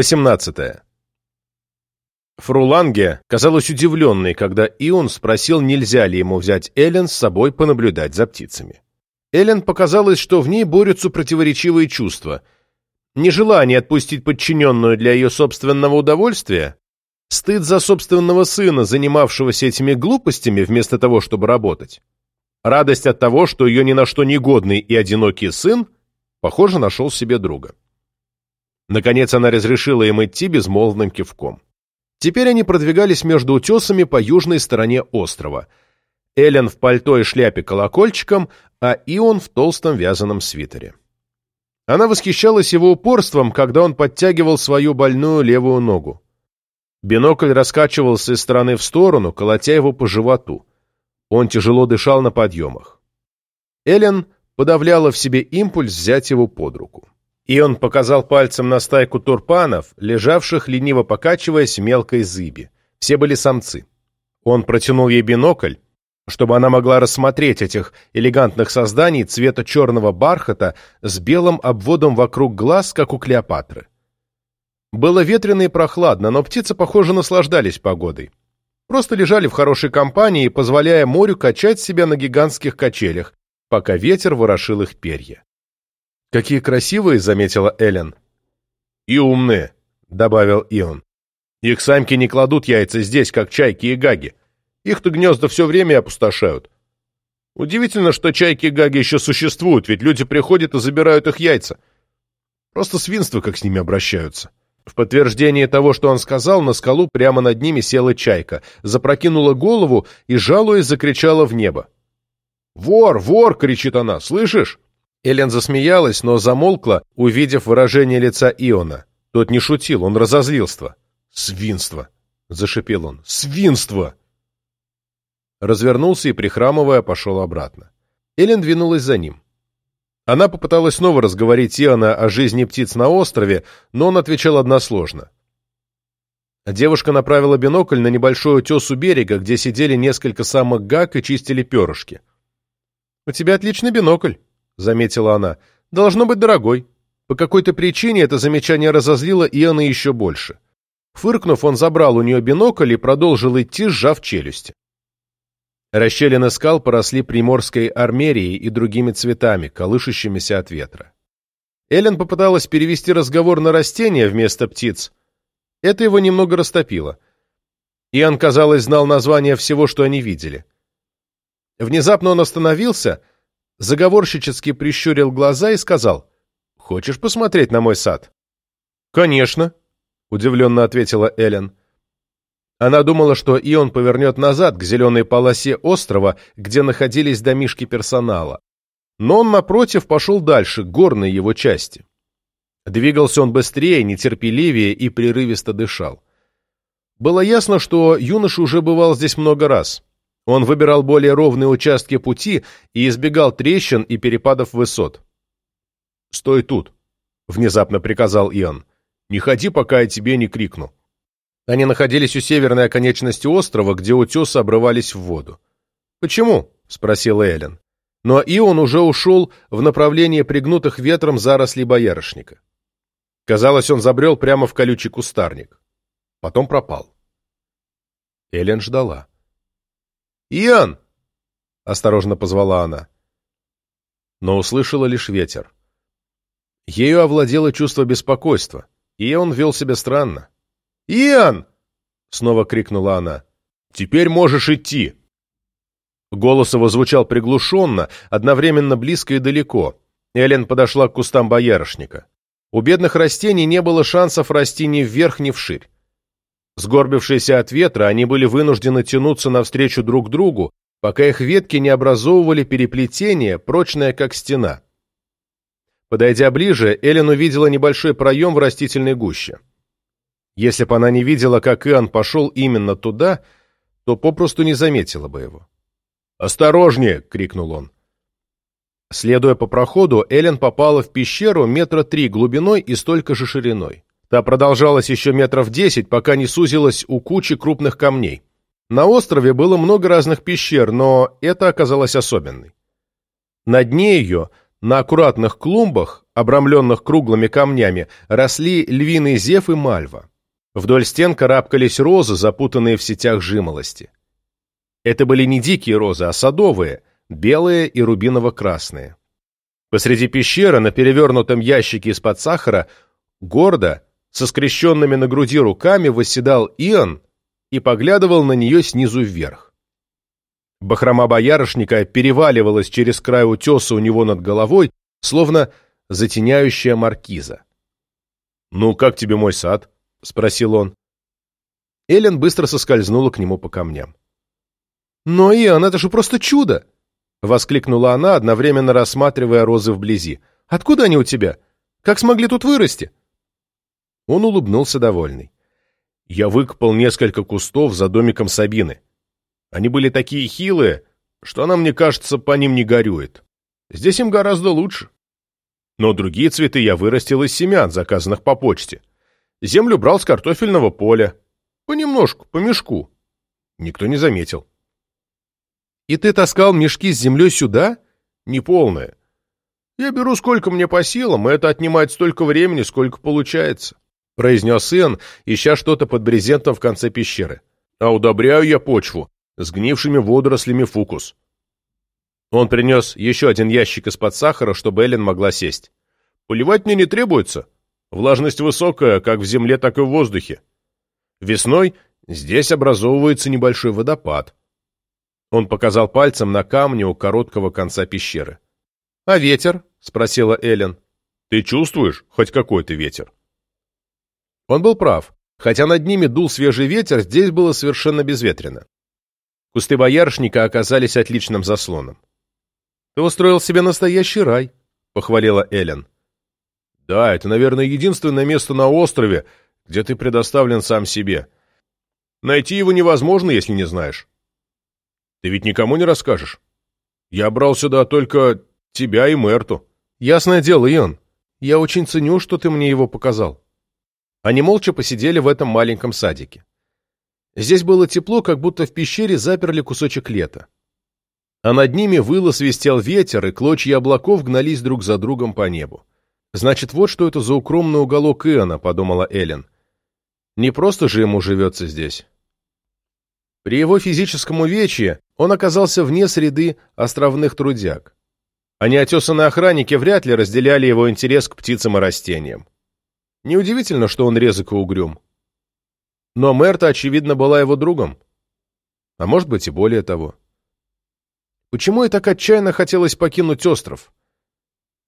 18. Фруланге казалась удивленной, когда Ион спросил, нельзя ли ему взять Эллен с собой понаблюдать за птицами. Эллен показалось, что в ней борются противоречивые чувства. Нежелание отпустить подчиненную для ее собственного удовольствия, стыд за собственного сына, занимавшегося этими глупостями вместо того, чтобы работать, радость от того, что ее ни на что негодный и одинокий сын, похоже, нашел себе друга. Наконец она разрешила им идти безмолвным кивком. Теперь они продвигались между утесами по южной стороне острова. Эллен в пальто и шляпе колокольчиком, а Ион в толстом вязаном свитере. Она восхищалась его упорством, когда он подтягивал свою больную левую ногу. Бинокль раскачивался из стороны в сторону, колотя его по животу. Он тяжело дышал на подъемах. Эллен подавляла в себе импульс взять его под руку. И он показал пальцем на стайку турпанов, лежавших, лениво покачиваясь мелкой зыби. Все были самцы. Он протянул ей бинокль, чтобы она могла рассмотреть этих элегантных созданий цвета черного бархата с белым обводом вокруг глаз, как у Клеопатры. Было ветрено и прохладно, но птицы, похоже, наслаждались погодой. Просто лежали в хорошей компании, позволяя морю качать себя на гигантских качелях, пока ветер ворошил их перья. «Какие красивые!» — заметила Эллен. «И умные!» — добавил Ион. «Их самки не кладут яйца здесь, как чайки и гаги. Их-то гнезда все время опустошают. Удивительно, что чайки и гаги еще существуют, ведь люди приходят и забирают их яйца. Просто свинство, как с ними обращаются». В подтверждение того, что он сказал, на скалу прямо над ними села чайка, запрокинула голову и, жалуясь, закричала в небо. «Вор! Вор!» — кричит она. «Слышишь?» Элен засмеялась, но замолкла, увидев выражение лица Иона. Тот не шутил, он разозлился. «Свинство!» — зашипел он. «Свинство!» Развернулся и, прихрамывая, пошел обратно. Элен двинулась за ним. Она попыталась снова разговорить Иона о жизни птиц на острове, но он отвечал односложно. Девушка направила бинокль на небольшой утес у берега, где сидели несколько самок гак и чистили перышки. «У тебя отличный бинокль», заметила она. «Должно быть дорогой». По какой-то причине это замечание разозлило Иоанна еще больше. Фыркнув, он забрал у нее бинокль и продолжил идти, сжав челюсти. Расщелины скал поросли приморской армерией и другими цветами, колышущимися от ветра. Эллен попыталась перевести разговор на растения вместо птиц. Это его немного растопило. Иоанн, казалось, знал название всего, что они видели. Внезапно он остановился — заговорщически прищурил глаза и сказал, «Хочешь посмотреть на мой сад?» «Конечно», — удивленно ответила Эллен. Она думала, что Ион повернет назад к зеленой полосе острова, где находились домишки персонала. Но он, напротив, пошел дальше, к горной его части. Двигался он быстрее, нетерпеливее и прерывисто дышал. Было ясно, что юноша уже бывал здесь много раз. Он выбирал более ровные участки пути и избегал трещин и перепадов высот. «Стой тут!» — внезапно приказал Иоанн. «Не ходи, пока я тебе не крикну». Они находились у северной оконечности острова, где утесы обрывались в воду. «Почему?» — спросил Эллен. Но Ион уже ушел в направлении пригнутых ветром зарослей боярышника. Казалось, он забрел прямо в колючий кустарник. Потом пропал. Эллен ждала. «Иоанн!» — осторожно позвала она. Но услышала лишь ветер. Ею овладело чувство беспокойства, и он вел себя странно. «Иоанн!» — снова крикнула она. «Теперь можешь идти!» Голос его звучал приглушенно, одновременно близко и далеко. Эллен подошла к кустам боярышника. У бедных растений не было шансов расти ни вверх, ни вширь. Сгорбившиеся от ветра, они были вынуждены тянуться навстречу друг другу, пока их ветки не образовывали переплетение, прочное как стена. Подойдя ближе, Эллен увидела небольшой проем в растительной гуще. Если бы она не видела, как Иоанн пошел именно туда, то попросту не заметила бы его. «Осторожнее!» — крикнул он. Следуя по проходу, Эллен попала в пещеру метра три глубиной и столько же шириной. Та продолжалась еще метров десять, пока не сузилась у кучи крупных камней. На острове было много разных пещер, но это оказалось особенной. На дне ее, на аккуратных клумбах, обрамленных круглыми камнями, росли львиный зев и мальва. Вдоль стен карабкались розы, запутанные в сетях жимолости. Это были не дикие розы, а садовые, белые и рубиново-красные. Посреди пещеры, на перевернутом ящике из-под сахара, гордо, со скрещенными на груди руками, восседал Иоанн и поглядывал на нее снизу вверх. Бахрома боярышника переваливалась через край утеса у него над головой, словно затеняющая маркиза. «Ну, как тебе мой сад?» — спросил он. Эллен быстро соскользнула к нему по камням. «Но, Иоанн, это же просто чудо!» — воскликнула она, одновременно рассматривая розы вблизи. «Откуда они у тебя? Как смогли тут вырасти?» Он улыбнулся довольный. «Я выкопал несколько кустов за домиком Сабины. Они были такие хилые, что она, мне кажется, по ним не горюет. Здесь им гораздо лучше. Но другие цветы я вырастил из семян, заказанных по почте. Землю брал с картофельного поля. Понемножку, по мешку. Никто не заметил. «И ты таскал мешки с землей сюда?» «Неполное. Я беру сколько мне по силам, и это отнимает столько времени, сколько получается», — произнес Иоанн, ища что-то под брезентом в конце пещеры. «А удобряю я почву сгнившими водорослями фукус». Он принес еще один ящик из-под сахара, чтобы Эллен могла сесть. «Поливать мне не требуется. Влажность высокая, как в земле, так и в воздухе. Весной здесь образовывается небольшой водопад. Он показал пальцем на камне у короткого конца пещеры. «А ветер?» — спросила Эллен. «Ты чувствуешь хоть какой-то ветер?» Он был прав. Хотя над ними дул свежий ветер, здесь было совершенно безветренно. Кусты боярышника оказались отличным заслоном. «Ты устроил себе настоящий рай», — похвалила Эллен. «Да, это, наверное, единственное место на острове, где ты предоставлен сам себе. Найти его невозможно, если не знаешь. Ты ведь никому не расскажешь. Я брал сюда только тебя и Мерту. Ясное дело, Ион. Я очень ценю, что ты мне его показал. Они молча посидели в этом маленьком садике. Здесь было тепло, как будто в пещере заперли кусочек лета. А над ними выло свистел ветер, и клочья облаков гнались друг за другом по небу. «Значит, вот что это за укромный уголок Иона», — подумала Эллен. «Не просто же ему живется здесь». При его физическом увечье он оказался вне среды островных трудяг. А неотесанные охранники вряд ли разделяли его интерес к птицам и растениям. Неудивительно, что он резок и угрюм. Но Мерта, очевидно, была его другом. А может быть и более того. Почему ей так отчаянно хотелось покинуть остров?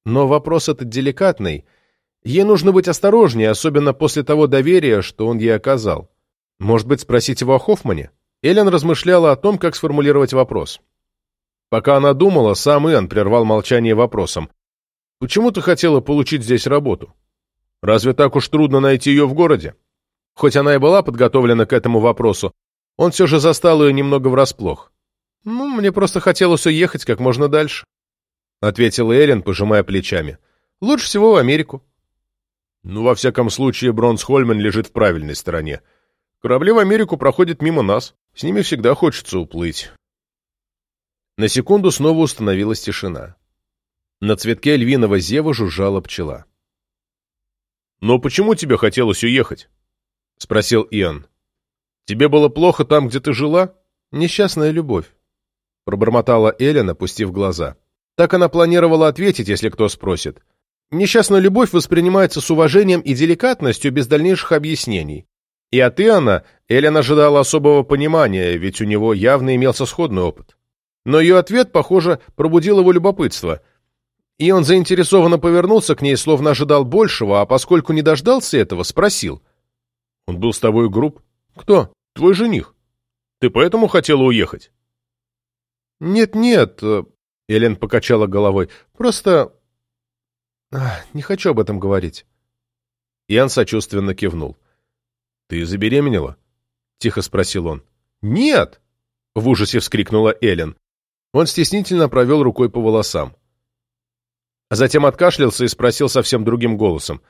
Но вопрос этот деликатный. Ей нужно быть осторожнее, особенно после того доверия, что он ей оказал. Может быть, спросить его о Хоффмане? Эллен размышляла о том, как сформулировать вопрос. Пока она думала, сам Иоанн прервал молчание вопросом. «Почему ты хотела получить здесь работу? Разве так уж трудно найти ее в городе?» Хоть она и была подготовлена к этому вопросу, он все же застал ее немного врасплох. «Ну, мне просто хотелось уехать как можно дальше», — ответила Эрин, пожимая плечами. «Лучше всего в Америку». «Ну, во всяком случае, Бронсхольмен лежит в правильной стороне. Корабли в Америку проходят мимо нас. С ними всегда хочется уплыть. На секунду снова установилась тишина. На цветке львиного зева жужжала пчела. «Но почему тебе хотелось уехать?» — спросил Иоанн. «Тебе было плохо там, где ты жила?» «Несчастная любовь», — пробормотала Эллен, опустив глаза. Так она планировала ответить, если кто спросит. Несчастная любовь воспринимается с уважением и деликатностью без дальнейших объяснений. И от Иоанна Эллен ожидала особого понимания, ведь у него явно имелся сходный опыт. Но ее ответ, похоже, пробудил его любопытство. И он заинтересованно повернулся к ней, словно ожидал большего, а поскольку не дождался этого, спросил. «Он был с тобой груб?» «Кто?» «Твой жених. Ты поэтому хотела уехать?» «Нет-нет», — Эллен покачала головой, — «просто... Ах, не хочу об этом говорить». Иоанн сочувственно кивнул. «Ты забеременела?» — тихо спросил он. «Нет!» — в ужасе вскрикнула Эллен. Он стеснительно провел рукой по волосам. А затем откашлялся и спросил совсем другим голосом.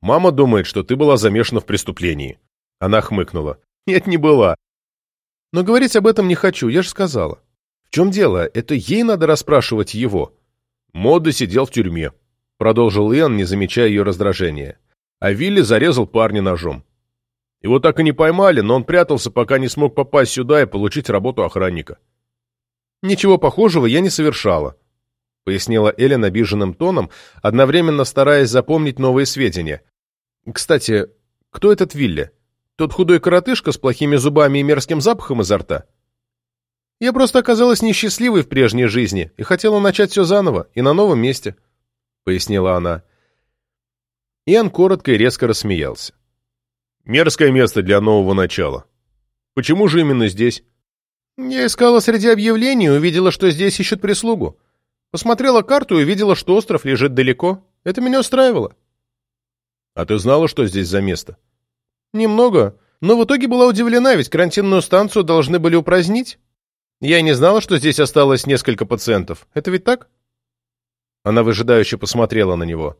«Мама думает, что ты была замешана в преступлении». Она хмыкнула. «Нет, не была. Но говорить об этом не хочу, я же сказала. В чем дело? Это ей надо расспрашивать его. Модда сидел в тюрьме, продолжил Иоанн, не замечая ее раздражения. А Вилли зарезал парня ножом. Его так и не поймали, но он прятался, пока не смог попасть сюда и получить работу охранника. «Ничего похожего я не совершала», — пояснила Эллен обиженным тоном, одновременно стараясь запомнить новые сведения. «Кстати, кто этот Вилли? Тот худой коротышка с плохими зубами и мерзким запахом изо рта?» «Я просто оказалась несчастливой в прежней жизни и хотела начать все заново и на новом месте», — пояснила она. Иоанн коротко и резко рассмеялся. Мерзкое место для нового начала. Почему же именно здесь? Я искала среди объявлений и увидела, что здесь ищут прислугу. Посмотрела карту и увидела, что остров лежит далеко. Это меня устраивало. А ты знала, что здесь за место? Немного, но в итоге была удивлена, ведь карантинную станцию должны были упразднить. Я и не знала, что здесь осталось несколько пациентов. Это ведь так? Она выжидающе посмотрела на него.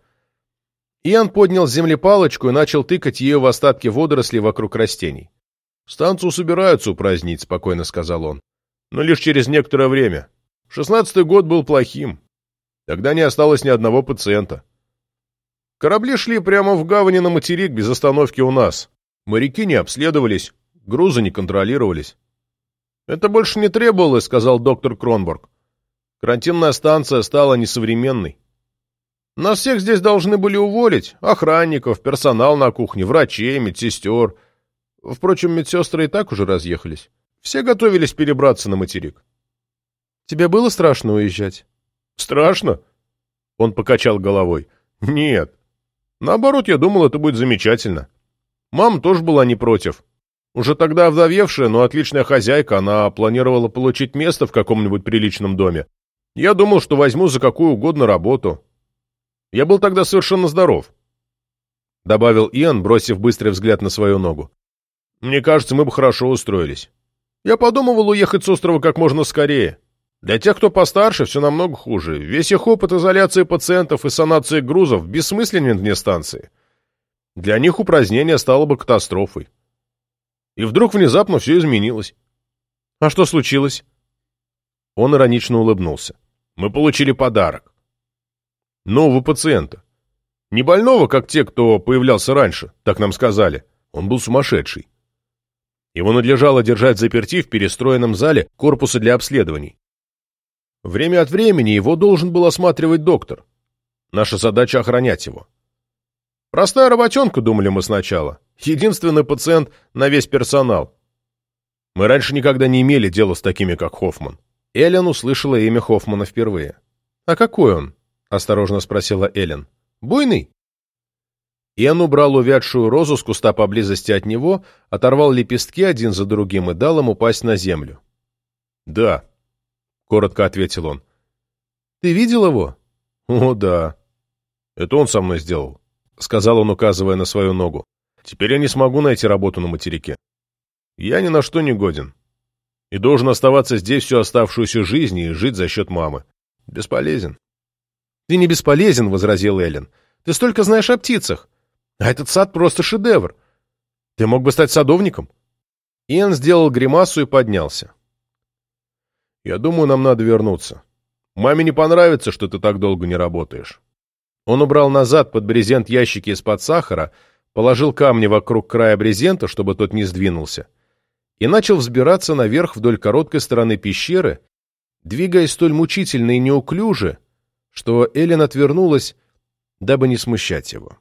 Иоанн поднял с земли палочку и начал тыкать ее в остатки водорослей вокруг растений. «Станцию собираются упразднить», — спокойно сказал он. «Но лишь через некоторое время. Шестнадцатый год был плохим. Тогда не осталось ни одного пациента. Корабли шли прямо в гавани на материк без остановки у нас. Моряки не обследовались, грузы не контролировались. «Это больше не требовалось», — сказал доктор Кронборг. «Карантинная станция стала несовременной. Нас всех здесь должны были уволить. Охранников, персонал на кухне, врачей, медсестер. Впрочем, медсестры и так уже разъехались. Все готовились перебраться на материк. Тебе было страшно уезжать? Страшно? Он покачал головой. Нет. Наоборот, я думал, это будет замечательно. Мама тоже была не против. Уже тогда вдовевшая, но отличная хозяйка, она планировала получить место в каком-нибудь приличном доме. Я думал, что возьму за какую угодно работу. Я был тогда совершенно здоров», — добавил Иоанн, бросив быстрый взгляд на свою ногу. «Мне кажется, мы бы хорошо устроились. Я подумывал уехать с острова как можно скорее. Для тех, кто постарше, все намного хуже. Весь их опыт изоляции пациентов и санации грузов бессмысленен вне станции. Для них упразднение стало бы катастрофой. И вдруг внезапно все изменилось. А что случилось?» Он иронично улыбнулся. «Мы получили подарок нового пациента. Не больного, как те, кто появлялся раньше, так нам сказали. Он был сумасшедший. Его надлежало держать заперти в перестроенном зале корпуса для обследований. Время от времени его должен был осматривать доктор. Наша задача — охранять его. Простая работенка, думали мы сначала. Единственный пациент на весь персонал. Мы раньше никогда не имели дела с такими, как Хоффман. Эллен услышала имя Хоффмана впервые. А какой он? — осторожно спросила Эллен. «Буйный?» Иоанн убрал увядшую розу с куста поблизости от него, оторвал лепестки один за другим и дал им упасть на землю. «Да», — коротко ответил он. «Ты видел его?» «О, да. Это он со мной сделал», — сказал он, указывая на свою ногу. «Теперь я не смогу найти работу на материке. Я ни на что не годен. И должен оставаться здесь всю оставшуюся жизнь и жить за счет мамы. Бесполезен». «Ты не бесполезен», — возразил Эллен. «Ты столько знаешь о птицах. А этот сад просто шедевр. Ты мог бы стать садовником». Иэн сделал гримасу и поднялся. «Я думаю, нам надо вернуться. Маме не понравится, что ты так долго не работаешь». Он убрал назад под брезент ящики из-под сахара, положил камни вокруг края брезента, чтобы тот не сдвинулся, и начал взбираться наверх вдоль короткой стороны пещеры, двигаясь столь мучительно и неуклюже, что Эллен отвернулась, дабы не смущать его.